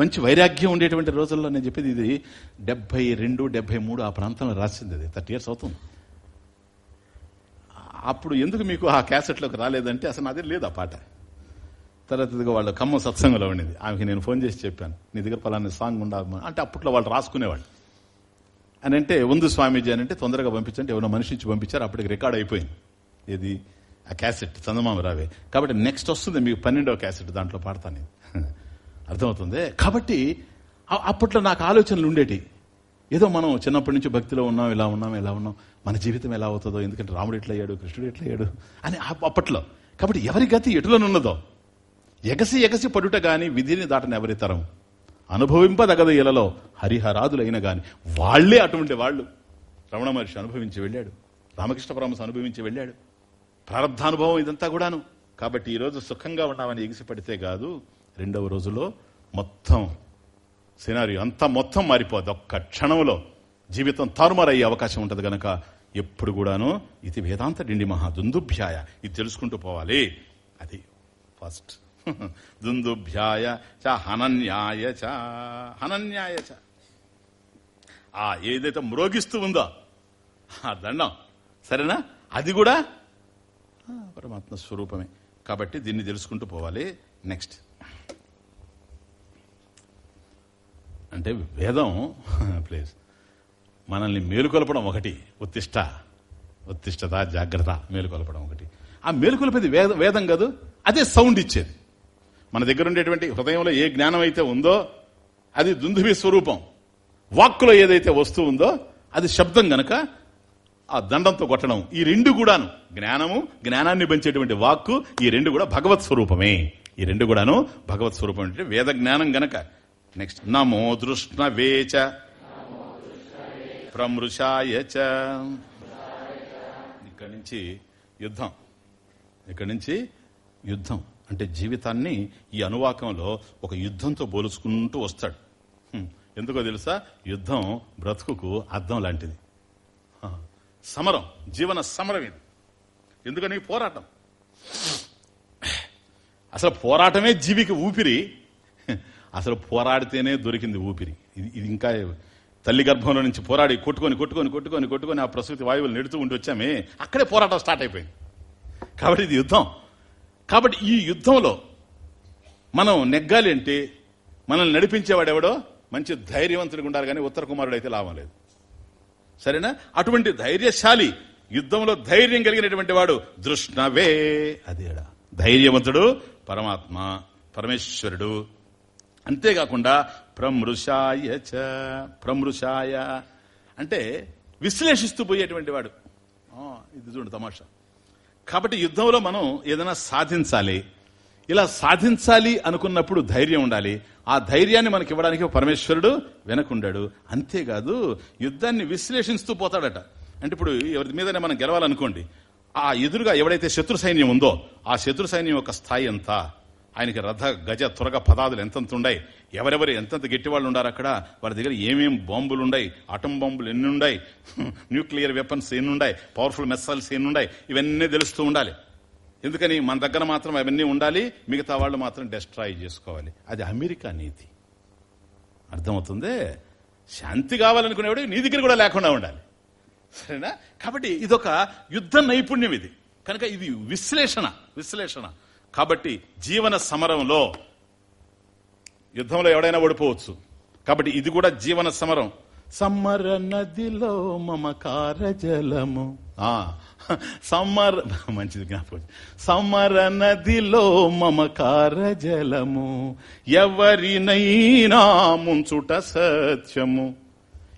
మంచి వైరాగ్యం ఉండేటువంటి రోజుల్లో నేను చెప్పేది ఇది. డెబ్బై రెండు డెబ్బై మూడు ఆ ప్రాంతంలో రాసింది అది. థర్టీ ఇయర్స్ అవుతుంది. అప్పుడు ఎందుకు మీకు ఆ క్యాసెట్లోకి రాలేదంటే అసలు నాదే లేదు ఆ పాట. తర్వాత ఇదిగో వాళ్ళ కమ్మ సత్సంగంలో ఉండింది. ఆమెకి నేను ఫోన్ చేసి చెప్పాను. నీ దగ్గర పలానా సాంగ్ ఉండాలి అంటే అప్పట్లో వాళ్ళు రాసుకునేవాళ్ళు. అని అంటే ఉంది స్వామీజీ అని అంటే తొందరగా పంపించంటే ఎవరో మనిషి ఇచ్చి పంపించారు. అప్పటికి రికార్డ్ అయిపోయింది. ఇది ఆ క్యాసెట్ చందమామ రావే. కాబట్టి నెక్స్ట్ వస్తుంది మీకు పన్నెండవ క్యాసెట్ దాంట్లో పాడతాను నేను. అర్థమవుతుంది? కాబట్టి అప్పట్లో నాకు ఆలోచనలు ఉండేటి. ఏదో మనం చిన్నప్పటి నుంచి భక్తిలో ఉన్నాం ఇలా ఉన్నాం ఇలా ఉన్నాం. మన జీవితం ఎలా అవుతుందో ఎందుకంటే రాముడు ఎట్లా అయ్యాడు కృష్ణుడు ఎట్లా అయ్యాడు అని అప్పట్లో. కాబట్టి ఎవరి గతి ఎటులోనున్నదో ఎగసి ఎగసి పడుట గాని విధిని దాటని ఎవరి తరం? అనుభవింపదగదు ఇలలో హరిహరాదులైన గాని. వాళ్ళే అటువంటి వాళ్ళు. రమణ మహర్షి అనుభవించి వెళ్ళాడు. రామకృష్ణ పరమస్ అనుభవించి వెళ్ళాడు. ప్రారంధానుభవం ఇదంతా కూడాను. కాబట్టి ఈ రోజు సుఖంగా ఉన్నామని ఎగిసి పడితే కాదు రెండవ రోజులో మొత్తం సినారీ అంతా మొత్తం మారిపోద్ది. ఒక్క క్షణంలో జీవితం తారుమారయ్యే అవకాశం ఉంటుంది గనక ఎప్పుడు కూడాను ఇది వేదాంత డిండి మహా దుందుభ్యాయ. ఇది తెలుసుకుంటూ పోవాలి. అది ఫస్ట్. దుందుభ్యాయ చ హనన్యాయ చ హనన్యాయ చ. ఆ ఏదైతే మ్రోగిస్తూ ఉందో ఆ దండం. సరేనా? అది కూడా పరమాత్మ స్వరూపమే. కాబట్టి దీన్ని తెలుసుకుంటూ పోవాలి. నెక్స్ట్. అంటే వేదం ప్లీజ్. మనల్ని మేలుకొల్పడం ఒకటి ఉత్తిష్ట ఉత్తిష్టత జాగ్రత్త మేలుకొల్పడం ఒకటి. ఆ మేలుకొల్పేది వేద వేదం కాదు అదే సౌండ్ ఇచ్చేది. మన దగ్గర ఉండేటువంటి హృదయంలో ఏ జ్ఞానం అయితే ఉందో అది దుందుభి స్వరూపం. వాక్కులో ఏదైతే వస్తూ ఉందో అది శబ్దం గనక ఆ దండంతో కొట్టడం. ఈ రెండు కూడాను జ్ఞానము జ్ఞానాన్ని పెంచేటువంటి వాక్కు ఈ రెండు కూడా భగవత్ స్వరూపమే. ఈ రెండు కూడాను భగవత్ స్వరూపం అంటే వేద జ్ఞానం గనక. నెక్స్ట్ నమో దృష్ణవే ప్రమృషాయ చ ఇక్కడి నుంచి యుద్ధం ఇక్కడి నుంచి యుద్ధం. అంటే జీవితాన్ని ఈ అనువాకంలో ఒక యుద్ధంతో పోల్చుకుంటూ వస్తాడు. ఎందుకో తెలుసా? యుద్ధం బ్రతుకుకు అర్థం లాంటిది. సమరం. జీవన సమరం ఇది. ఎందుకని? పోరాటం. అసలు పోరాటమే జీవికి ఊపిరి. అసలు పోరాడితేనే దొరికింది ఊపిరి. ఇది ఇది ఇంకా తల్లి గర్భంలో నుంచి పోరాడి కొట్టుకొని కొట్టుకొని కొట్టుకొని కొట్టుకొని ఆ ప్రసూతి వాయువులు నెడుతూ ఉండి వచ్చామే. అక్కడే పోరాటం స్టార్ట్ అయిపోయింది. కాబట్టి ఇది యుద్ధం. కాబట్టి ఈ యుద్ధంలో మనం నెగ్గాలి అంటే మనల్ని నడిపించేవాడు ఎవడో? మంచి ధైర్యవంతుడిగా ఉండాలి కానీ ఉత్తర కుమారుడు అయితే లాభం లేదు. సరేనా? అటువంటి ధైర్యశాలి యుద్ధంలో ధైర్యం కలిగినటువంటి వాడు దృష్ణవే. అదేడా ధైర్యవంతుడు పరమాత్మ పరమేశ్వరుడు. అంతేకాకుండా ప్రమృషాయ చ ప్రమృషాయ అంటే విశ్లేషిస్తూ పోయేటువంటి వాడు. ఇది చూడు తమాషా. కాబట్టి యుద్ధంలో మనం ఏదైనా సాధించాలి ఇలా సాధించాలి అనుకున్నప్పుడు ధైర్యం ఉండాలి. ఆ ధైర్యాన్ని మనకి ఇవ్వడానికి పరమేశ్వరుడు వెనకుండాడు. అంతేకాదు యుద్ధాన్ని విశ్లేషిస్తూ పోతాడట. అంటే ఇప్పుడు ఎవరి మీదనే మనం గెలవాలనుకోండి ఆ ఎదురుగా ఎవడైతే శత్రు సైన్యం ఉందో ఆ శత్రు సైన్యం యొక్క స్థాయి ఎంత? ఆయనకి రథ గజ త్వరగ పదాదులు ఎంతెంత ఉన్నాయి ఎవరెవరు ఎంతెంత గట్టివాళ్ళు ఉండారు అక్కడ? వారి దగ్గర ఏమేమి బాంబులు ఉన్నాయి అటం బాంబులు ఎన్ని ఉన్నాయి న్యూక్లియర్ వెపన్స్ ఎన్ని ఉన్నాయి పవర్ఫుల్ మిస్సైల్స్ ఎన్ని ఉన్నాయి ఇవన్నీ తెలుస్తూ ఉండాలి. ఎందుకని? మన దగ్గర మాత్రం అవన్నీ ఉండాలి మిగతా వాళ్ళు మాత్రం డెస్ట్రాయ్ చేసుకోవాలి. అది అమెరికా నీతి. అర్థమవుతుంది? శాంతి కావాలనుకునేవాడు నీ దగ్గర కూడా లేకుండా ఉండాలి. సరేనా? కాబట్టి ఇదొక యుద్ధ నైపుణ్యం ఇది. కనుక ఇది విశ్లేషణ విశ్లేషణ. కాబట్టి జీవన సమరంలో యుద్ధంలో ఎవడైనా ఓడిపోవచ్చు. కాబట్టి ఇది కూడా జీవన సమరం. సమ్మర నదిలో మమకార జలము. సమ్మర్ మంచిది జ్ఞాపకం సమ్మర నదిలో మమకార జలము. ఎవరినైనా ముంచుట సత్యము.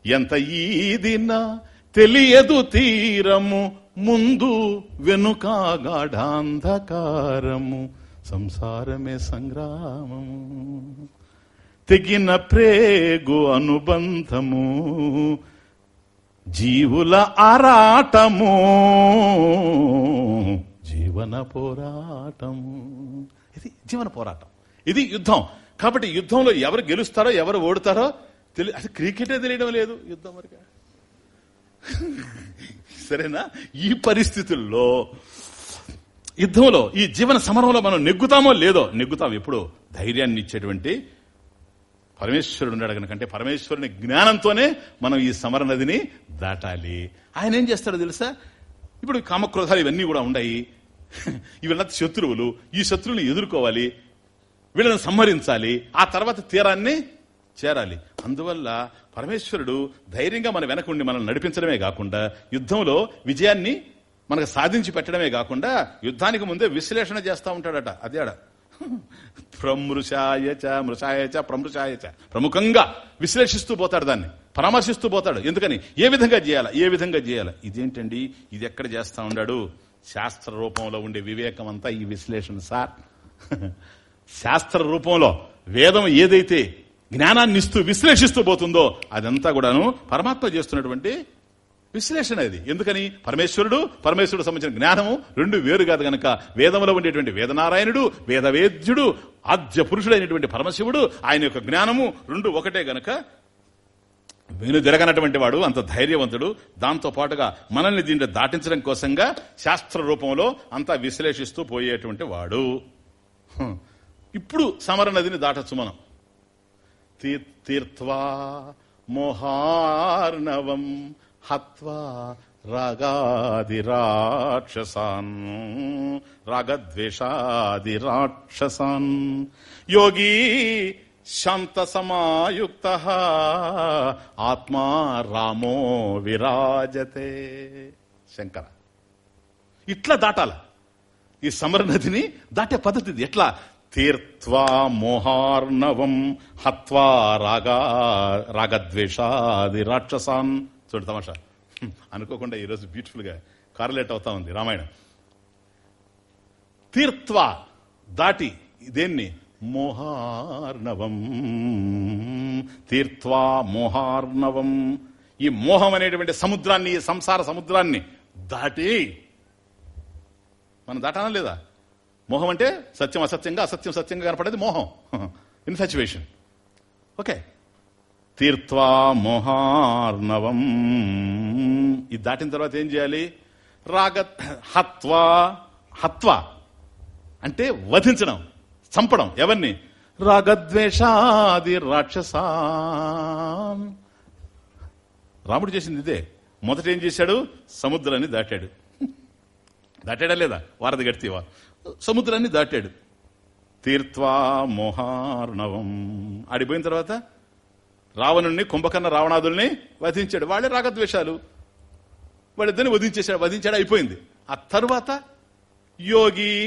ఎంత ఈదినా తెలియదు తీరము. ముందు వెనుక గాఢాంధకారము సంసారమే సంగ్రామము. తెగిన ప్రేగు అనుబంధము జీవుల ఆరాటము జీవన పోరాటము. ఇది జీవన పోరాటం. ఇది యుద్ధం. కాబట్టి యుద్ధంలో ఎవరు గెలుస్తారో ఎవరు ఓడతారో తెలి అది క్రికెటే తెలియడం లేదు. యుద్ధం వరకు సరేనా? ఈ పరిస్థితుల్లో యుద్ధంలో ఈ జీవన సమరంలో మనం నెగ్గుతామో లేదో నెగ్గుతాం ఎప్పుడు? ధైర్యాన్ని ఇచ్చేటువంటి పరమేశ్వరుడు ఉన్నాడు కనుకంటే పరమేశ్వరుని జ్ఞానంతోనే మనం ఈ సమర నదిని దాటాలి. ఆయన ఏం చేస్తాడో తెలుసా? ఇప్పుడు కామక్రోధాలు ఇవన్నీ కూడా ఉన్నాయి ఇవన్నీ శత్రువులు. ఈ శత్రువుని ఎదుర్కోవాలి. వీళ్ళని సంహరించాలి. ఆ తర్వాత తీరాన్ని చేరాలి. అందువల్ల పరమేశ్వరుడు ధైర్యంగా మన వెనకుండి మనల్ని నడిపించడమే కాకుండా యుద్ధంలో విజయాన్ని మనకు సాధించి పెట్టడమే కాకుండా యుద్ధానికి ముందే విశ్లేషణ చేస్తూ ఉంటాడట అదే ఆడ ప్రమృషాయచ మృషాయచ ప్రమృషాయచ ప్రముఖంగా విశ్లేషిస్తూ పోతాడు దాన్ని పరామర్శిస్తూ పోతాడు. ఎందుకని? ఏ విధంగా చేయాలా? ఏ విధంగా చేయాలా? ఇదేంటండి? ఇది ఎక్కడ చేస్తూ ఉన్నాడు శాస్త్ర రూపంలో ఉండే వివేకం అంతా ఈ విశ్లేషణ సార్. శాస్త్ర రూపంలో వేదం ఏదైతే జ్ఞానాన్ని ఇస్తూ విశ్లేషిస్తూ పోతుందో అదంతా కూడాను పరమాత్మ చేస్తున్నటువంటి విశ్లేషణ ఇది. ఎందుకని? పరమేశ్వరుడు పరమేశ్వరుడు సంబంధించిన జ్ఞానము రెండు వేరు కాదు గనక. వేదంలో ఉండేటువంటి వేదనారాయణుడు వేదవేద్యుడు ఆద్య పురుషుడైనటువంటి పరమశివుడు ఆయన యొక్క జ్ఞానము రెండు ఒకటే గనక. వెను జరగనటువంటి వాడు అంత ధైర్యవంతుడు. దాంతో పాటుగా మనల్ని దీంట్లో దాటించడం కోసంగా శాస్త్ర రూపంలో అంతా విశ్లేషిస్తూ పోయేటువంటి వాడు. ఇప్పుడు సమర నదిని దాటచ్చు మనం. తీ- మోహార్ణవం హత్వా రాగాదిరాక్షసాన్ రాక్షసాన్ రాగద్వేషాది రాక్షసాన్ యోగీ శాంత సమాయుక్త ఆత్మా రామో విరాజతే. శంకర ఇట్లా దాటాల. ఈ సమర నదిని దాటే పద్ధతి ఎట్లా? తీర్త్వా మోహార్ణవం హత్వా రాగా రాగద్వేషాది రాక్షసాన్. చూడు తమాషా. అనుకోకుండా ఈరోజు బ్యూటిఫుల్గా కార్లేట్ అవుతా ఉంది రామాయణం. తీర్త్వా దాటి దేన్ని? మోహార్ణవం. తీర్త్వా మోహార్ణవం. ఈ మోహం అనేటువంటి సముద్రాన్ని ఈ సంసార సముద్రాన్ని దాటి. మనం దాటానా లేదా? మోహం అంటే సత్యం అసత్యంగా అసత్యం సత్యంగా కనపడేది మోహం. ఇన్ సచ్యువేషన్ ఓకే తీర్త్వా మోహార్ణవం. ఇది దాటిన తర్వాత ఏం చేయాలి? రాగ హత్వా హత్వా అంటే వధించడం చంపడం. ఎవరిని? రాగద్వేషాది రాక్షసా. రాముడు చేసింది ఇదే. మొదట ఏం చేశాడు? సముద్రాన్ని దాటాడు. దాటాడా లేదా? వారధి గడితేవా. సముద్రాన్ని దాటాడు. తీర్త్వా మోహార్ణవం. ఆడిపోయిన తర్వాత రావణుణ్ణి కుంభకర్ణ రావణాదుల్ని వధించాడు. వాళ్ళే రాగద్వేషాలు. వాళ్ళిద్దరిని వధించేశాడు. వధించాడు అయిపోయింది. ఆ తర్వాత యోగి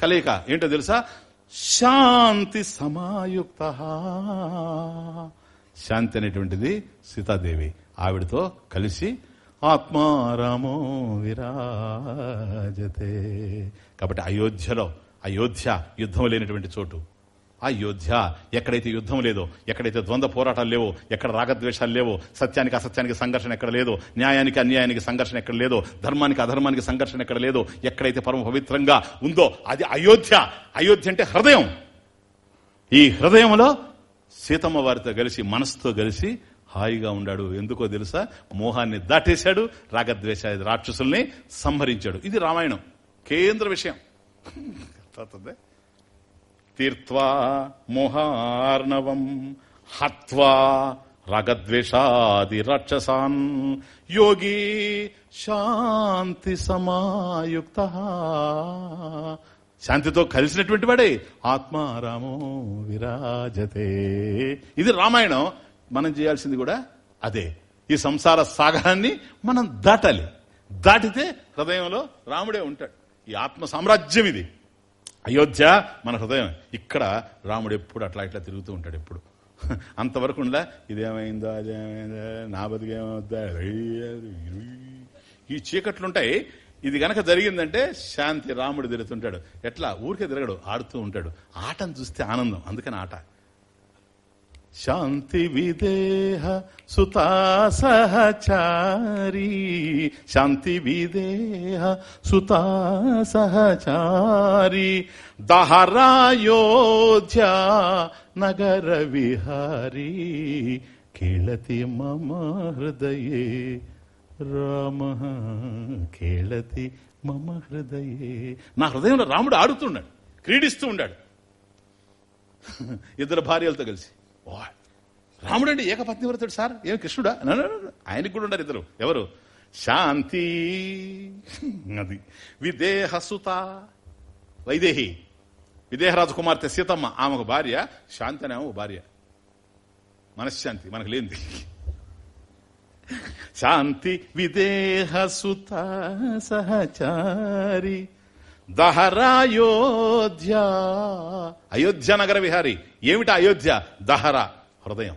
కలయిక. ఏంటో తెలుసా? శాంతి సమాయుక్త. శాంతి అనేటువంటిది సీతాదేవి. ఆవిడతో కలిసి ఆత్మారామో విరాజతే. కాబట్టి అయోధ్యలో అయోధ్య యుద్ధం లేనటువంటి చోటు. అయోధ్య ఎక్కడైతే యుద్ధం లేదో ఎక్కడైతే ద్వంద్వ పోరాటాలు లేవో ఎక్కడ రాగద్వేషాలు లేవో సత్యానికి అసత్యానికి సంఘర్షణ ఎక్కడ లేదో న్యాయానికి అన్యాయానికి సంఘర్షణ ఎక్కడ లేదో ధర్మానికి అధర్మానికి సంఘర్షణ ఎక్కడ లేదో ఎక్కడైతే పరమ పవిత్రంగా ఉందో అది అయోధ్య. అయోధ్య అంటే హృదయం. ఈ హృదయంలో సీతమ్మ వారితో కలిసి మనసుతో కలిసి హాయిగా ఉన్నాడు ఎందుకో తెలుసా? మోహాన్ని దాటేశాడు రాగద్వేష రాక్షసుల్ని సంహరించాడు. ఇది రామాయణం. కేంద్ర విషయం? తీర్త్వా మోహార్ణవం హత్వా రాగద్వేషాది రాక్షసాన్ యోగి శాంతి సమాయుక్త శాంతితో కలిసినటువంటి వాడే ఆత్మారామో విరాజతే. ఇది రామాయణం. మనం చేయాల్సింది కూడా అదే. ఈ సంసార సాగరాన్ని మనం దాటాలి. దాటితే హృదయంలో రాముడే ఉంటాడు. ఈ ఆత్మ సామ్రాజ్యం ఇది. అయోధ్య మన హృదయం. ఇక్కడ రాముడు ఎప్పుడు అట్లా ఇట్లా తిరుగుతూ ఉంటాడు ఎప్పుడు. అంతవరకు ఉండా ఇదేమైందో అదేమైందో నా బతికేమవుద్దా ఈ చీకట్లుంటాయి. ఇది గనక జరిగిందంటే శాంతి రాముడు తిరుగుతుంటాడు. ఎట్లా? ఊరికే తిరగడు ఆడుతూ ఉంటాడు. ఆటను చూస్తే ఆనందం. అందుకని ఆట. శాంతి విదేహ సుతా సహచారీ. శాంతి విదేహ సుతా సహచారీ. దహరాయోధ్య నగర విహారీ. కేళతి మమ హృదయే రామ కేళతి మమ హృదయే. నా హృదయంలో రాముడు ఆడుతున్నాడు క్రీడిస్తూ ఉన్నాడు. ఇద్దరు భార్యలతో కలిసి. రాముడు అంటే ఏకపత్నివ్రతుడు సార్? ఏమి కృష్ణుడా? ఆయనకు ఆయనకి కూడా ఉన్నారు ఇద్దరు. ఎవరు? శాంతి. అది. విదేహసుత. వైదేహి. విదేహరాజు కుమార్తె సీతమ్మ. ఆమెకు భార్య శాంతి అనే ఆమె భార్య. మనశ్శాంతి. మనకు లేనిది. శాంతి విదేహసుత సహచారి. దహరాయోధ్య. అయోధ్య నగర విహారి. ఏమిటి అయోధ్య? దహరా. హృదయం.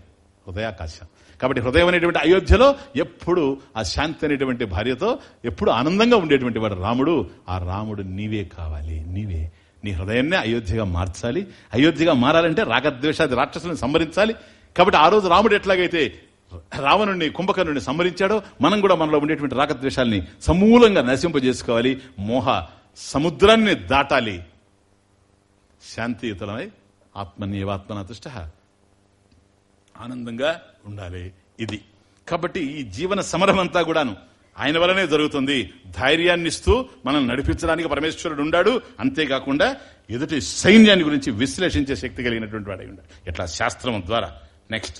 హృదయాకాశం. కాబట్టి హృదయం అనేటువంటి అయోధ్యలో ఎప్పుడు ఆ శాంతి అనేటువంటి భార్యతో ఎప్పుడు ఆనందంగా ఉండేటువంటి వాడు రాముడు. ఆ రాముడు నీవే కావాలి నీవే. నీ హృదయాన్నే అయోధ్యగా మార్చాలి. అయోధ్యగా మారాలంటే రాగద్వేషాది రాక్షసుని సంహరించాలి. కాబట్టి ఆ రోజు రాముడు ఎట్లాగైతే రావణుడిని కుంభకర్ణుడిని సంహరించాడో మనం కూడా మనలో ఉండేటువంటి రాగద్వేషాలని సమూలంగా నశింపజేసుకోవాలి. మోహ సముద్రాన్ని దాటాలి. శాంతియుతలమై ఆత్మన్యేవాత్మనతుష్ట ఆనందంగా ఉండాలి ఇది. కాబట్టి ఈ జీవన సమరం అంతా కూడాను ఆయన వలనే జరుగుతుంది. ధైర్యాన్ని ఇస్తూ మనం నడిపించడానికి పరమేశ్వరుడు ఉండాడు. అంతేకాకుండా ఎదుటి సైన్యాన్ని గురించి విశ్లేషించే శక్తి కలిగినటువంటి వాడై ఉండాడు ఎట్లా? శాస్త్రం ద్వారా. నెక్స్ట్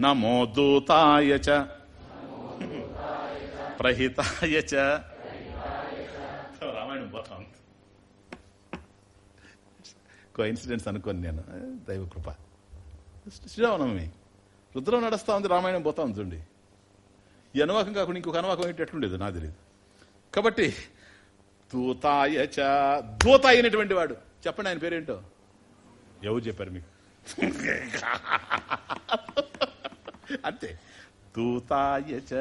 నమో దూతాయ చ. ప్రహితాయ చ రామాయణం పోతా ఉంది ఇన్సిడెంట్స్ అనుకోని నేను. దైవ కృప. శ్రీరామనవమి. రుద్రం నడుస్తా ఉంది రామాయణం పోతా ఉంది చూడండి. ఈ అనువాకం కాకుండా ఇంకొక అనువాకం ఏంటి ఎట్లుండేది నాకు తెలియదు కాబట్టి దూతాయ చ దూత అయినటువంటి వాడు. చెప్పండి ఆయన పేరేంటో? ఎవరు చెప్పారు మీకు? అంతే. దూతాయ చ.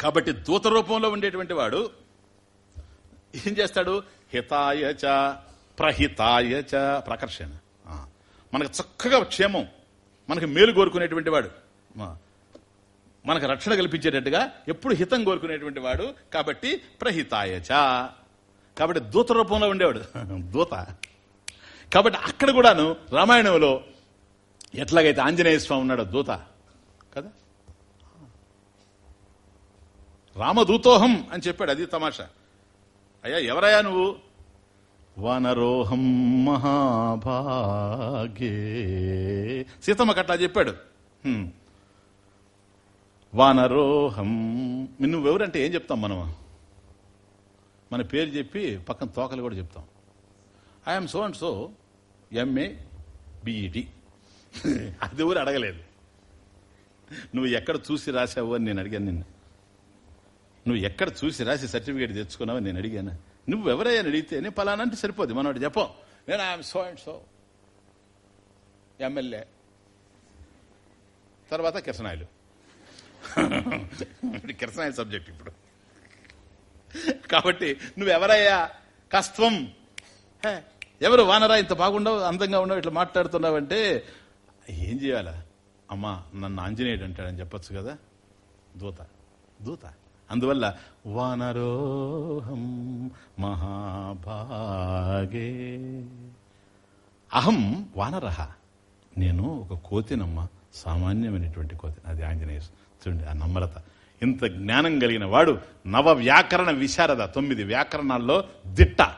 కాబట్టి దూత రూపంలో ఉండేటువంటి వాడు ఏం చేస్తాడు? హితాయ చ ప్రహితాయ చ ప్రకర్షణ. మనకు చక్కగా క్షేమం. మనకు మేలు కోరుకునేటువంటి వాడు. మనకు రక్షణ కల్పించేటట్టుగా ఎప్పుడు హితం కోరుకునేటువంటి వాడు కాబట్టి ప్రహితాయ చ. కాబట్టి దూత రూపంలో ఉండేవాడు. దూత. కాబట్టి అక్కడ కూడాను రామాయణంలో ఎట్లాగైతే ఆంజనేయ స్వామి ఉన్నాడో దూత. కదా? రామదూతోహం అని చెప్పాడు. అది తమాషా. అయ్యా ఎవరయ్యా నువ్వు? వనరోహం మహాభాగే. సీతమ్మకి అట్లా చెప్పాడు. హ్మ్. వానరోహం. నువ్వెవరంటే ఏం చెప్తాం మనం మన పేరు చెప్పి పక్కన తోకలు కూడా చెప్తాం. I'm so and so MA BEd అది ఎవరు అడగలేదు. నువ్వు ఎక్కడ చూసి రాసావు అని నేను అడిగాను నిన్ను. నువ్వు ఎక్కడ చూసి రాసి సర్టిఫికేట్ తెచ్చుకున్నావు నేను అడిగాను. నువ్వు ఎవరయ్యా అడిగితే నేను పలానంటే అంటే సరిపోద్ది మనోడు చెప్పం. నేను I'm so and so MLA. తర్వాత కిరసనాయలు. ఇప్పుడు కిరసనాయలు సబ్జెక్ట్ ఇప్పుడు. కాబట్టి నువ్వెవరయ్యా? కష్టం ఎవరు వానరా ఇంత బాగుండవు అందంగా ఉండవు ఇట్లా మాట్లాడుతున్నావంటే? ఏం చేయాలా? అమ్మా నన్ను ఆంజనేయుడు అంటాడని చెప్పొచ్చు కదా? దూత. దూత. అందువల్ల వానరోహం మహాభాగే. అహం వానరహ నేను ఒక కోతినమ్మ సామాన్యమైనటువంటి కోతి. అది ఆంజనేయ చూడండి ఆ నమ్రత. ఇంత జ్ఞానం కలిగిన వాడు నవ వ్యాకరణ విశారద తొమ్మిది వ్యాకరణాల్లో దిట్ట.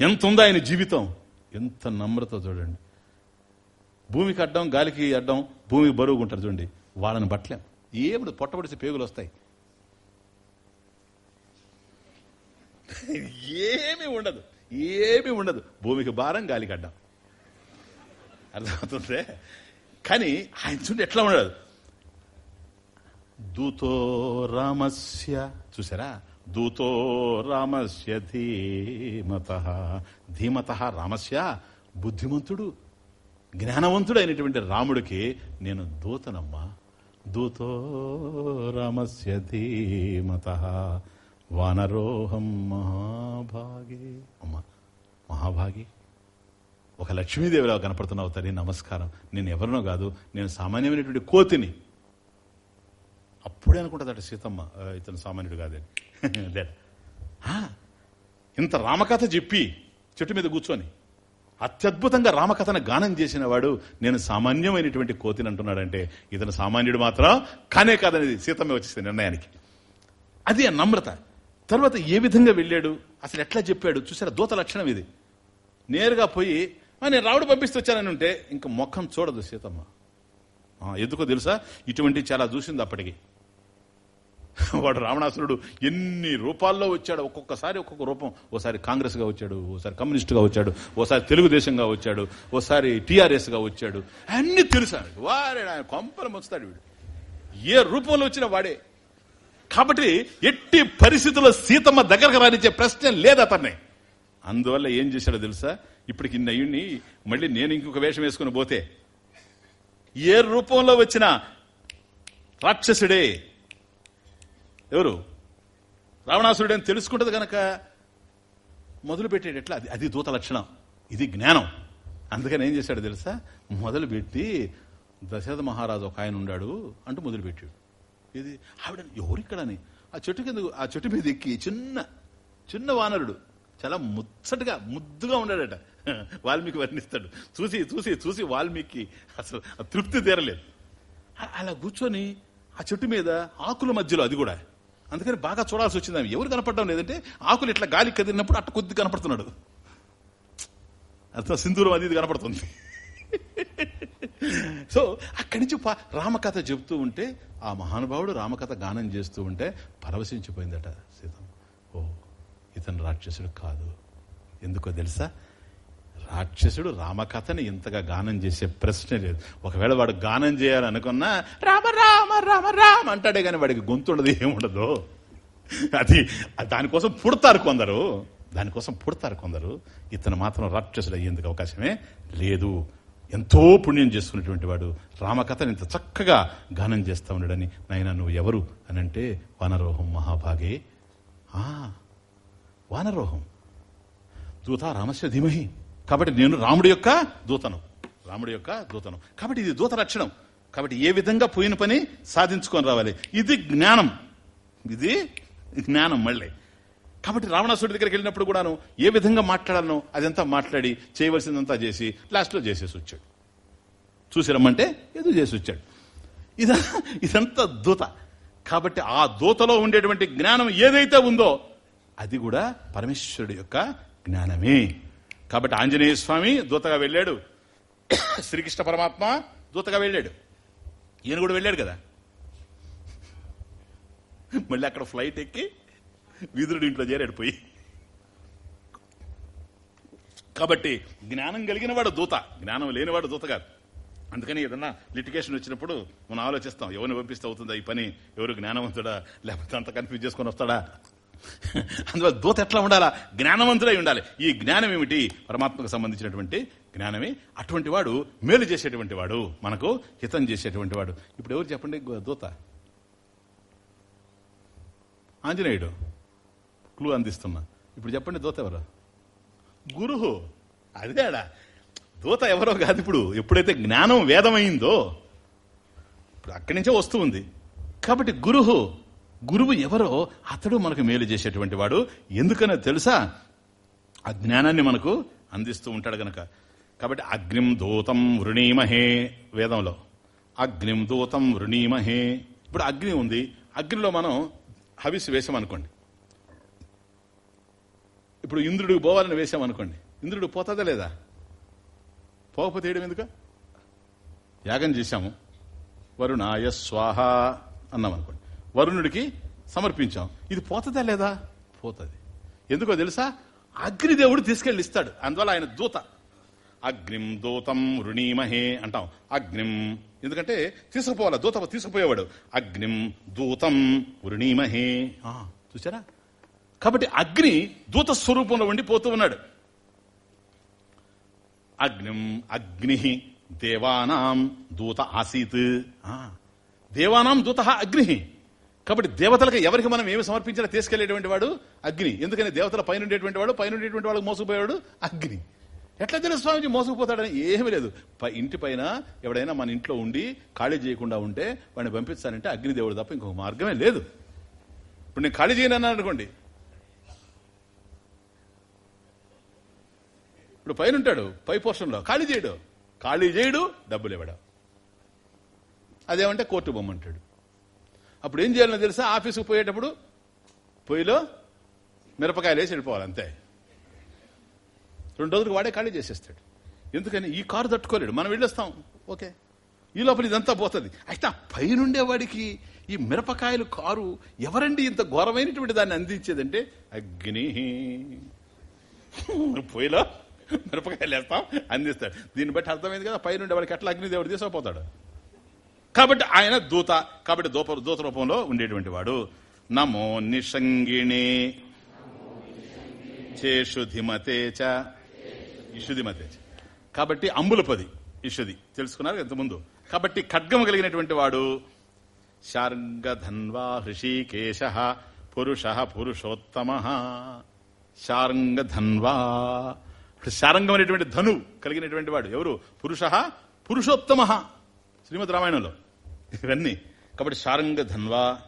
ఎంత ఉందో ఆయన జీవితం. ఎంత నమ్రత చూడండి. భూమికి అడ్డం గాలికి అడ్డం భూమికి బరువుకుంటారు చూడండి. వాళ్ళని బట్టలేం. ఏమిటి పొట్టబడిసి పేగులు వస్తాయి ఏమీ ఉండదు. ఏమీ ఉండదు. భూమికి భారం గాలికి అడ్డం అర్థమవుతుందే? కానీ ఆయన చూడండి ఎట్లా ఉండదు దూతో రామస్య చూసారా? దూతో రామస్య ధీమత. ధీమత రామస్య బుద్ధిమంతుడు జ్ఞానవంతుడు అయినటువంటి రాముడికి నేను దూతనమ్మా. దూతో రామస్య ధీమత. వానరోహం మహాభాగే. అమ్మా మహాభాగి. ఒక లక్ష్మీదేవిలా కనపడుతున్నావు తల్లి నమస్కారం. నేను ఎవరినో కాదు నేను సామాన్యమైనటువంటి కోతిని. అప్పుడే అనుకుంటుందట సీతమ్మ ఇతను సామాన్యుడు కాదని ఇంత రామకథ చెప్పి చెట్టు మీద కూర్చొని అత్యద్భుతంగా రామకథను గానం చేసిన వాడు నేను సామాన్యమైనటువంటి కోతిని అంటున్నాడంటే ఇతను సామాన్యుడు మాత్రం కానే కాదనేది సీతమ్మ వచ్చేసింది నిర్ణయానికి. అది ఆ నమ్రత. తర్వాత ఏ విధంగా వెళ్ళాడు? అసలు ఎట్లా చెప్పాడు? చూసారా? దూత లక్షణం ఇది. నేరుగా పోయి నేను రావుడు పంపిస్తూ వచ్చానని ఉంటే ఇంకా ముఖం చూడదు సీతమ్మ. ఎందుకో తెలుసా? ఇటువంటి చాలా చూసింది అప్పటికి. వాడు రావణాసురుడు ఎన్ని రూపాల్లో వచ్చాడు? ఒక్కొక్కసారి ఒక్కొక్క రూపం. ఓసారి కాంగ్రెస్గా వచ్చాడు ఓసారి కమ్యూనిస్టుగా వచ్చాడు ఓసారి తెలుగుదేశంగా వచ్చాడు ఓసారి టీఆర్ఎస్గా వచ్చాడు. అన్నీ తెలుసా? వారే ఆయన కొంపలు ముంచుతాడు వీడు. ఏ రూపంలో వచ్చినా వాడే. కాబట్టి ఎట్టి పరిస్థితుల్లో సీతమ్మ దగ్గరకు రానిచ్చే ప్రశ్న లేదు అతన్ని. అందువల్ల ఏం చేశాడో తెలుసా? ఇప్పటికి నయుణ్ణి మళ్ళీ నేను ఇంకొక వేషం వేసుకుని పోతే. ఏ రూపంలో వచ్చిన రాక్షసుడే. ఎవరు? రావణాసురుడు అని తెలుసుకుంటది గనక మొదలు ఎట్లా అది అది దూత లక్షణం. ఇది జ్ఞానం. అందుకని ఏం చేశాడు తెలుసా? మొదలుపెట్టి దశరథ మహారాజు ఒక ఆయన ఉన్నాడు అంటూ మొదలు పెట్టాడు ఇది ఆవిడ ఎవరిక్కడని? ఆ చెట్టు కింద ఆ చెట్టు మీద ఎక్కి చిన్న చిన్న వానరుడు చాలా ముచ్చటగా ముద్దుగా ఉన్నాడట వాల్మీకి వర్ణిస్తాడు. చూసి చూసి చూసి వాల్మీకి అసలు తృప్తి తీరలేదు. అలా కూర్చొని ఆ చెట్టు మీద ఆకుల మధ్యలో అది కూడా. అందుకని బాగా చూడాల్సి వచ్చింది ఆమె. ఎవరు కనపడడం లేదంటే ఆకులు ఇట్లా గాలి కదిలినప్పుడు అట్ట కొద్ది కనపడుతున్నాడు. అర్థం సింధూరం అది ఇది కనపడుతుంది. సో అక్కడి నుంచి రామకథ చెబుతూ ఉంటే ఆ మహానుభావుడు రామకథ గానం చేస్తూ ఉంటే పరవశించిపోయిందట సీతం. ఓ ఇతను రాక్షసుడు కాదు. ఎందుకో తెలుసా? రాక్షసుడు రామకథని ఇంతగా గానం చేసే ప్రశ్నే లేదు. ఒకవేళ వాడు గానం చేయాలనుకున్నా రామ రామ రామ రామ అంటాడే కానీ వాడికి గొంతుండదు ఏముండదు. అది దానికోసం పుడతారు కొందరు. దానికోసం పుడతారు కొందరు. ఇతను మాత్రం రాక్షసుడు అయ్యేందుకు అవకాశమే లేదు. ఎంతో పుణ్యం చేసుకున్నటువంటి వాడు రామకథను ఇంత చక్కగా గానం చేస్తా ఉన్నాడని నాయన నువ్వు ఎవరు? అని అంటే వానరోహం మహాభాగే. ఆ వానరోహం. దూత రామస్య ధీమహి. కాబట్టి నేను రాముడి యొక్క దూతను. రాముడి యొక్క దూతను. కాబట్టి ఇది దూత లక్షణం. కాబట్టి ఏ విధంగా పోయిన పని సాధించుకొని రావాలి? ఇది జ్ఞానం. ఇది జ్ఞానం మళ్ళీ. కాబట్టి రావణాసుడి దగ్గరికి వెళ్ళినప్పుడు కూడాను ఏ విధంగా మాట్లాడాలనో అదంతా మాట్లాడి చేయవలసిందంతా చేసి లాస్ట్లో చేసేసి వచ్చాడు. చూసి రమ్మంటే ఏదో చేసి వచ్చాడు. ఇదా ఇదంతా దూత. కాబట్టి ఆ దూతలో ఉండేటువంటి జ్ఞానం ఏదైతే ఉందో అది కూడా పరమేశ్వరుడు యొక్క జ్ఞానమే. కాబట్టి ఆంజనేయ స్వామి దూతగా వెళ్ళాడు. శ్రీకృష్ణ పరమాత్మ దూతగా వెళ్ళాడు. ఈయన కూడా వెళ్ళాడు కదా. మళ్ళీ అక్కడ ఫ్లైట్ ఎక్కి వీధుడు ఇంట్లో చేరాడు పోయి. కాబట్టి జ్ఞానం కలిగిన వాడు దూత. జ్ఞానం లేనివాడు దూత కాదు. అందుకని ఏదన్నా లిటిగేషన్ వచ్చినప్పుడు మనం ఆలోచిస్తాం ఎవరిని పంపిస్తే అవుతుందా ఈ పని? ఎవరు జ్ఞానవంతుడా? లేకపోతే అంత కన్ఫ్యూజ్ చేసుకొని వస్తాడా? అందువల్ల దూత ఎట్లా ఉండాలా? జ్ఞానవంతుడై ఉండాలి. ఈ జ్ఞానం ఏమిటి? పరమాత్మకు సంబంధించినటువంటి జ్ఞానమే. అటువంటి వాడు మేలు చేసేటువంటి వాడు. మనకు హితం చేసేటువంటి వాడు. ఇప్పుడు ఎవరు చెప్పండి? దూత. ఆంజనేయుడు. క్లూ అందిస్తున్నా. ఇప్పుడు చెప్పండి దూత ఎవరు? గురువు అదేడా దూత ఎవరో కాదు ఇప్పుడు. ఎప్పుడైతే జ్ఞానం వేదమైందో ఇప్పుడు అక్కడి నుంచే వస్తూ ఉంది. కాబట్టి గురువు గురువు ఎవరో అతడు మనకు మేలు చేసేటువంటి వాడు. ఎందుకనో తెలుసా? ఆ జ్ఞానాన్ని మనకు అందిస్తూ ఉంటాడు గనక. కాబట్టి అగ్నిం దూతం వృణీమహే వేదంలో. అగ్నిం దూతం వృణీమహే. ఇప్పుడు అగ్ని ఉంది. అగ్నిలో మనం హవిస్ వేసామనుకోండి. ఇప్పుడు ఇంద్రుడికి పోవాలని వేసామనుకోండి ఇంద్రుడు పోతుందా లేదా? పోకపోతే వేయడం ఎందుకు? యాగం చేశాము. వరుణాయ స్వాహ అన్నాం అనుకోండి. వరుణుడికి సమర్పించాం. ఇది పోతుందా లేదా? పోతుంది. ఎందుకో తెలుసా? అగ్నిదేవుడు తీసుకెళ్ళి ఇస్తాడు. అందువల్ల ఆయన దూత. అగ్నిం దూతం రుణీమహే అంటాం. అగ్నిం ఎందుకంటే తీసుకుపోవాలి? దూత తీసుకుపోయేవాడు. అగ్నిం దూతం వృణీమహే. ఆ, చూసారా కాబట్టి అగ్ని దూత స్వరూపంలో ఉండి పోతూ ఉన్నాడు. అగ్నిం అగ్ని దేవానాం దూత ఆసీత్. ఆ, దేవానాం దూత అగ్ని. కాబట్టి దేవతలకు ఎవరికి మనం ఏమి సమర్పించినా తీసుకెళ్ళేటువంటి వాడు అగ్ని. ఎందుకని దేవతల పైన ఉండేటువంటి వాడు పైన ఉండేటువంటి వాడు మోసుకుపోయాడు అగ్ని. ఎట్లా తెలుసు స్వామిజీ మోసుకుపోతాడని? ఏమీ లేదు. పై- ఇంటి పైన ఎవడైనా మన ఇంట్లో ఉండి ఖాళీ చేయకుండా ఉంటే వాడిని పంపిస్తానంటే అగ్నిదేవుడు తప్ప ఇంకొక మార్గమే లేదు. ఇప్పుడు నేను ఖాళీ చేయను అన్నాను అనుకోండి. ఇప్పుడు పైన ఉంటాడు పై పోర్షన్లో ఖాళీ చేయడు. ఖాళీ చేయడు డబ్బులు ఇవ్వడం. అదేమంటే కోర్టు బొమ్మంటాడు అప్పుడు ఏం చేయాలో తెలుసా? ఆఫీసుకు పోయేటప్పుడు పొయ్యిలో మిరపకాయలు వేసి వెళ్ళిపోవాలి అంతే. రెండు రోజులకు వాడే ఖాళీ చేసేస్తాడు. ఎందుకని? ఈ కారు తట్టుకోలేడు. మనం వెళ్ళొస్తాం. ఓకే. ఈ లోపల ఇదంతా పోతుంది. అయితే ఆ పైనుండేవాడికి ఈ మిరపకాయలు కారు ఎవరండి ఇంత ఘోరమైనటువంటి దాన్ని అందించేదంటే అగ్ని. పొయ్యిలో మిరపకాయలు వేస్తాం అందిస్తాడు. దీన్ని బట్టి అర్థమైంది కదా పైనుండే వాడికి ఎట్లా అగ్నిదేవుడు తీసుకుపోతాడు? కాబట్టి ఆయన దూత కాబట్టి దూప దూత రూపంలో ఉండేటువంటి వాడు. నమో నిషంగిణి. చేషుధిమతే చ. ఇషుధిమతే చ. కాబట్టి అంబులపది ఇషుది. తెలుసుకున్నారు ఇంతకుముందు? కాబట్టి ఖడ్గము కలిగినటువంటి వాడు శార్ంగధన్వా హృషికేశ పురుష పురుషోత్తమ. శార్ంగధన్వా ఇప్పుడు శారంగం అనేటువంటి ధను కలిగినటువంటి వాడు. ఎవరు? పురుష పురుషోత్తమ. శ్రీమద్ రామాయణంలో. ఇవన్నీ. కాబట్టి శారంగ ధన్వా.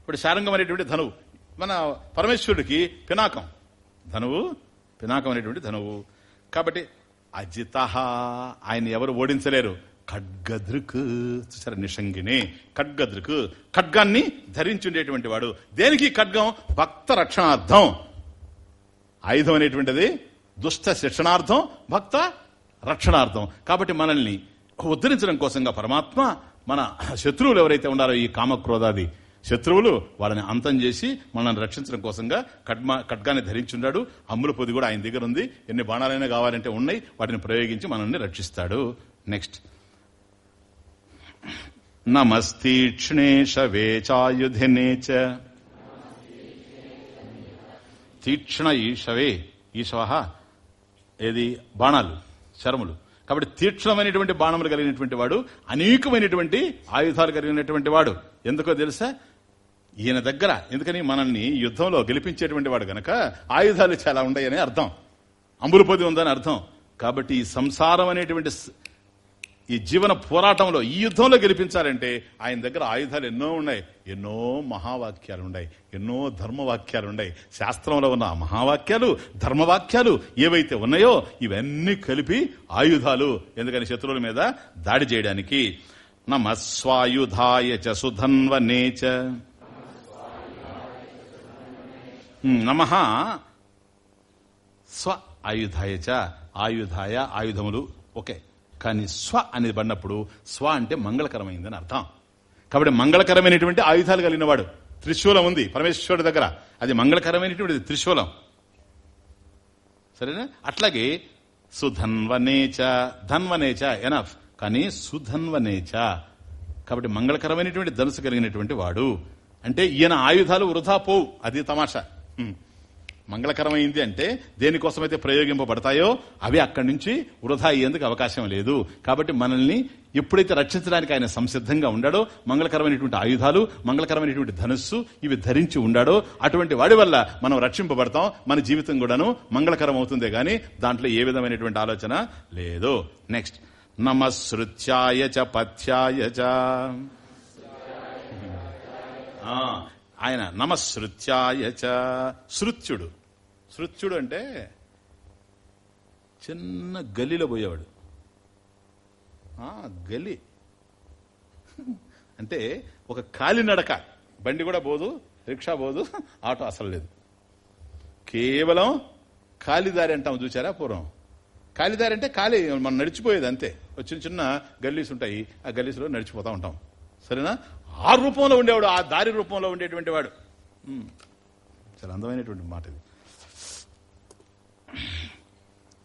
ఇప్పుడు శారంగం అనేటువంటి ధనువు. మన పరమేశ్వరుడికి పినాకం. ధనువు పినాకం అనేటువంటి ధనువు. కాబట్టి అజిత. ఆయన ఎవరు ఓడించలేరు? ఖడ్గదృక్. చూసారా నిషంగిని. ఖడ్గదృక్. ఖడ్గాన్ని ధరించుండేటువంటి వాడు. దేనికి ఖడ్గం? భక్త రక్షణార్థం. ఆయుధం అనేటువంటిది దుష్ట శిక్షణార్థం భక్త రక్షణార్థం. కాబట్టి మనల్ని ఉద్ధరించడం కోసంగా పరమాత్మ మన శత్రువులు ఎవరైతే ఉన్నారో ఈ కామక్రోధాది శత్రువులు వాళ్ళని అంతం చేసి మనల్ని రక్షించడం కోసంగా కడ్మ ఖడ్గాన్ని ధరించున్నాడు అమ్ముల పొది కూడా ఆయన దగ్గర ఉంది. ఎన్ని బాణాలైనా కావాలంటే ఉన్నాయి. వాటిని ప్రయోగించి మనల్ని రక్షిస్తాడు. నెక్స్ట్. నమస్తీక్ష్ణేష వేచాయుధినే తీక్ష్ణ ఈశవే ఈశవ ఏది? బాణాలు శరములు కాబట్టి తీక్ష్ణమైనటువంటి బాణములు కలిగినటువంటి వాడు అనేకమైనటువంటి ఆయుధాలు కలిగినటువంటి వాడు. ఎందుకో తెలుసా? ఈయన దగ్గర ఎందుకని? మనల్ని యుద్ధంలో గెలిపించేటువంటి వాడు గనక ఆయుధాలు చాలా ఉన్నాయని అర్థం. అంబులపొది ఉందని అర్థం. కాబట్టి ఈ సంసారం అనేటువంటి ఈ జీవన పోరాటంలో ఈ యుద్ధంలో గెలిపించాలంటే ఆయన దగ్గర ఆయుధాలు ఎన్నో ఉన్నాయి ఎన్నో మహావాక్యాలు ఉన్నాయి ఎన్నో ధర్మవాక్యాలు ఉన్నాయి. శాస్త్రంలో ఉన్న మహావాక్యాలు ధర్మవాక్యాలు ఏవైతే ఉన్నాయో ఇవన్నీ కలిపి ఆయుధాలు ఎందుకని శత్రువుల మీద దాడి చేయడానికి. నమస్వాయుధాయ చ సుధన్వనేచ నమ. స్వ ఆయుధాయ చ ఆయుధాయ ఆయుధములు. ఓకే. కానీ స్వ అనేది పడినప్పుడు స్వ అంటే మంగళకరమైందని అర్థం. కాబట్టి మంగళకరమైనటువంటి ఆయుధాలు కలిగిన వాడు త్రిశూలం ఉంది పరమేశ్వరుడి దగ్గర. అది మంగళకరమైనటువంటి త్రిశూలం. సరేనా? అట్లాగే సుధన్వనేచ ధన్వనేచ ఎనఫ్ కానీ సుధన్వనేచ. కాబట్టి మంగళకరమైనటువంటి ధనుసు కలిగినటువంటి వాడు. అంటే ఈయన ఆయుధాలు వృధా పోవు. అది తమాషా. మంగళకరమైంది అంటే దేనికోసమైతే ప్రయోగింపబడతాయో అవి అక్కడి నుంచి వృధా అయ్యేందుకు అవకాశం లేదు. కాబట్టి మనల్ని ఎప్పుడైతే రక్షించడానికి ఆయన సంసిద్ధంగా ఉండాడో మంగళకరమైనటువంటి ఆయుధాలు మంగళకరమైనటువంటి ధనుస్సు ఇవి ధరించి ఉండాడో అటువంటి వాడి వల్ల మనం రక్షింపబడతాం మన జీవితం కూడాను మంగళకరం అవుతుందే గాని దాంట్లో ఏ విధమైనటువంటి ఆలోచన లేదు. నెక్స్ట్. నమశ్రుత్యాయ చ పథ్యాయ చ. ఆ, ఆయన నమశ్రుత్యాయ చ. శృత్యుడు. శృత్యుడు అంటే చిన్న గల్లీలో పోయేవాడు. ఆ, గలి అంటే ఒక కాలినడక బండి కూడా పోదు రిక్షా పోదు ఆటో అసలు లేదు. కేవలం కాలిదారి అంటాం చూసారా పూర్వం? కాలిదారి అంటే ఖాళీ మనం నడిచిపోయేది అంతే. చిన్న చిన్న గల్లీస్ ఉంటాయి ఆ గల్లీస్లో నడిచిపోతూ ఉంటాం. సరేనా? ఆ రూపంలో ఉండేవాడు ఆ దారి రూపంలో ఉండేటువంటి వాడు. చాలా అందమైనటువంటి మాట ఇది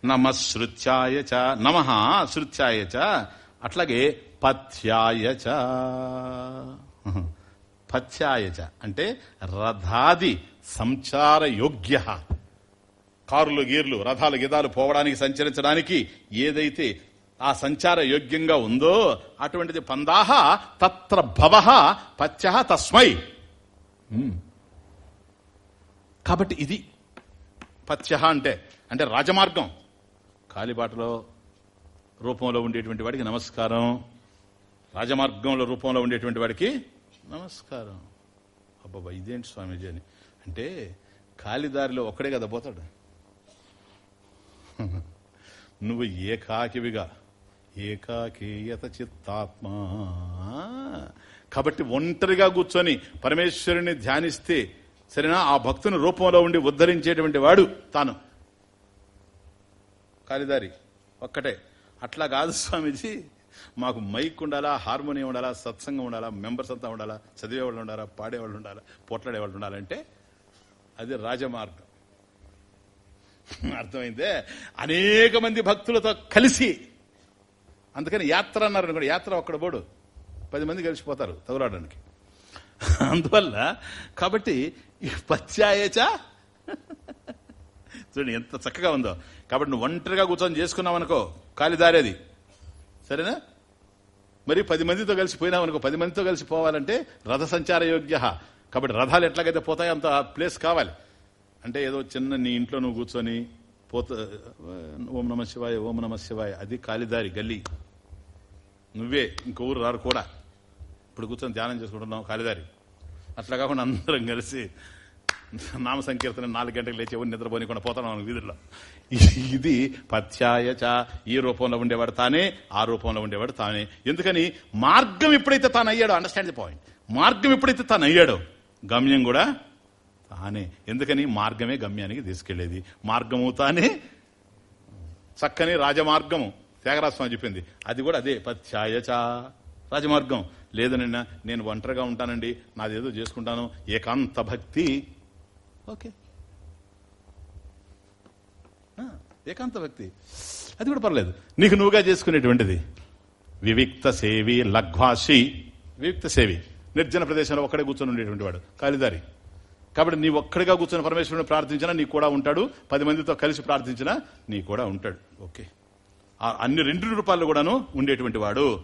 నమ శృత్యాయ చ. నమ శృత్యాయ చ. అట్లాగే పథ్యాయ చ. పథ్యాయ చ. అంటే రథాది సంచార యోగ్య కారులు గీర్లు రథాలు గిదాలు పోవడానికి సంచరించడానికి ఏదైతే ఆ సంచార యోగ్యంగా ఉందో అటువంటిది పందాహ తత్ర భవ పథ్య తస్మై. కాబట్టి ఇది పథ్య అంటే అంటే రాజమార్గం. కాలిబాటలో రూపంలో ఉండేటువంటి వాడికి నమస్కారం. రాజమార్గంలో రూపంలో ఉండేటువంటి వాడికి నమస్కారం. అబ్బాబా ఇదేంటి స్వామీజీ అని. అంటే కాలిదారిలో ఒక్కడే కదా పోతాడు. నువ్వు ఏకాకివిగా ఏకాకేయత చిత్తాత్మ. కాబట్టి ఒంటరిగా కూర్చొని పరమేశ్వరుని ధ్యానిస్తే సరేనా? ఆ భక్తుని రూపంలో ఉండి ఉద్ధరించేటువంటి వాడు తాను. కాలిదారి ఒక్కటే. అట్లా కాదు స్వామీజీ. మాకు మైక్ ఉండాలా హార్మోనియం ఉండాలా సత్సంగం ఉండాలా మెంబర్స్ అంతా ఉండాలా చదివేవాళ్ళు ఉండాలా పాడేవాళ్ళు ఉండాలా పోట్లాడేవాళ్ళు ఉండాలంటే అది రాజమార్గం. అర్థమైందే? అనేక మంది భక్తులతో కలిసి అందుకని యాత్ర అన్నారు అనుకోండి యాత్ర ఒక్కడ పోడు. పది మంది కలిసిపోతారు తగులాడడానికి. అందువల్ల కాబట్టి ఈ చూడండి ఎంత చక్కగా ఉందో. కాబట్టి నువ్వు ఒంటరిగా కూర్చొని చేసుకున్నావు అనుకో కాలిదారేది సరేనా? మరి పది మందితో కలిసి పోయినావు అనుకో పది మందితో కలిసి పోవాలంటే రథ సంచార యోగ్య. కాబట్టి రథాలు ఎట్లాగైతే పోతాయో అంత ప్లేస్ కావాలి. అంటే ఏదో చిన్న నీ ఇంట్లో నువ్వు కూర్చొని పోత ఓం నమ శివాయ ఓం నమ శివాయ. అది కాలిదారి గల్లీ. నువ్వే ఇంకో ఊరు రారు కూడా. ఇప్పుడు కూర్చొని ధ్యానం చేసుకుంటున్నావు కాలిదారి అట్లా కాకుండా అందరం కలిసి నామ సంకీర్తన నాలుగు గంటలకు లేచి ఎవరు నిద్రపోనికుండా పోతాను వీధుల్లో. ఇది పత్యాయచ ఈ రూపంలో ఉండేవాడు తానే ఆ రూపంలో ఉండేవాడు తానే. ఎందుకని మార్గం ఎప్పుడైతే తాను అయ్యాడో అండర్స్టాండ్ ది పాయింట్ మార్గం ఎప్పుడైతే తాను అయ్యాడో గమ్యం కూడా తానే. ఎందుకని మార్గమే గమ్యానికి తీసుకెళ్ళేది మార్గము తానే చక్కని రాజమార్గము. త్యాగరాజస్వామి చెప్పింది. అది కూడా అదే పత్యాయచ రాజమార్గం. లేదనన్నా నేను ఒంటరిగా ఉంటానండి నాదేదో చేసుకుంటాను. ఏకాంత భక్తి. ఓకే. ఏకాంత వ్యక్తి అది కూడా పర్లేదు. నీకు నువ్వుగా చేసుకునేటువంటిది. వివిక్త సేవి లఘ్వాసి. వివిక్త సేవి. నిర్జన ప్రదేశంలో ఒక్కడే కూర్చొని ఉండేటువంటి వాడు. కాలిదారి. కాబట్టి నీ ఒక్కడిగా కూర్చొని పరమేశ్వరుని ప్రార్థించినా నీ కూడా ఉంటాడు. పది మందితో కలిసి ప్రార్థించినా నీ కూడా ఉంటాడు. ఓకే. అన్ని రెండు రూపాయలు కూడాను ఉండేటువంటి వాడు.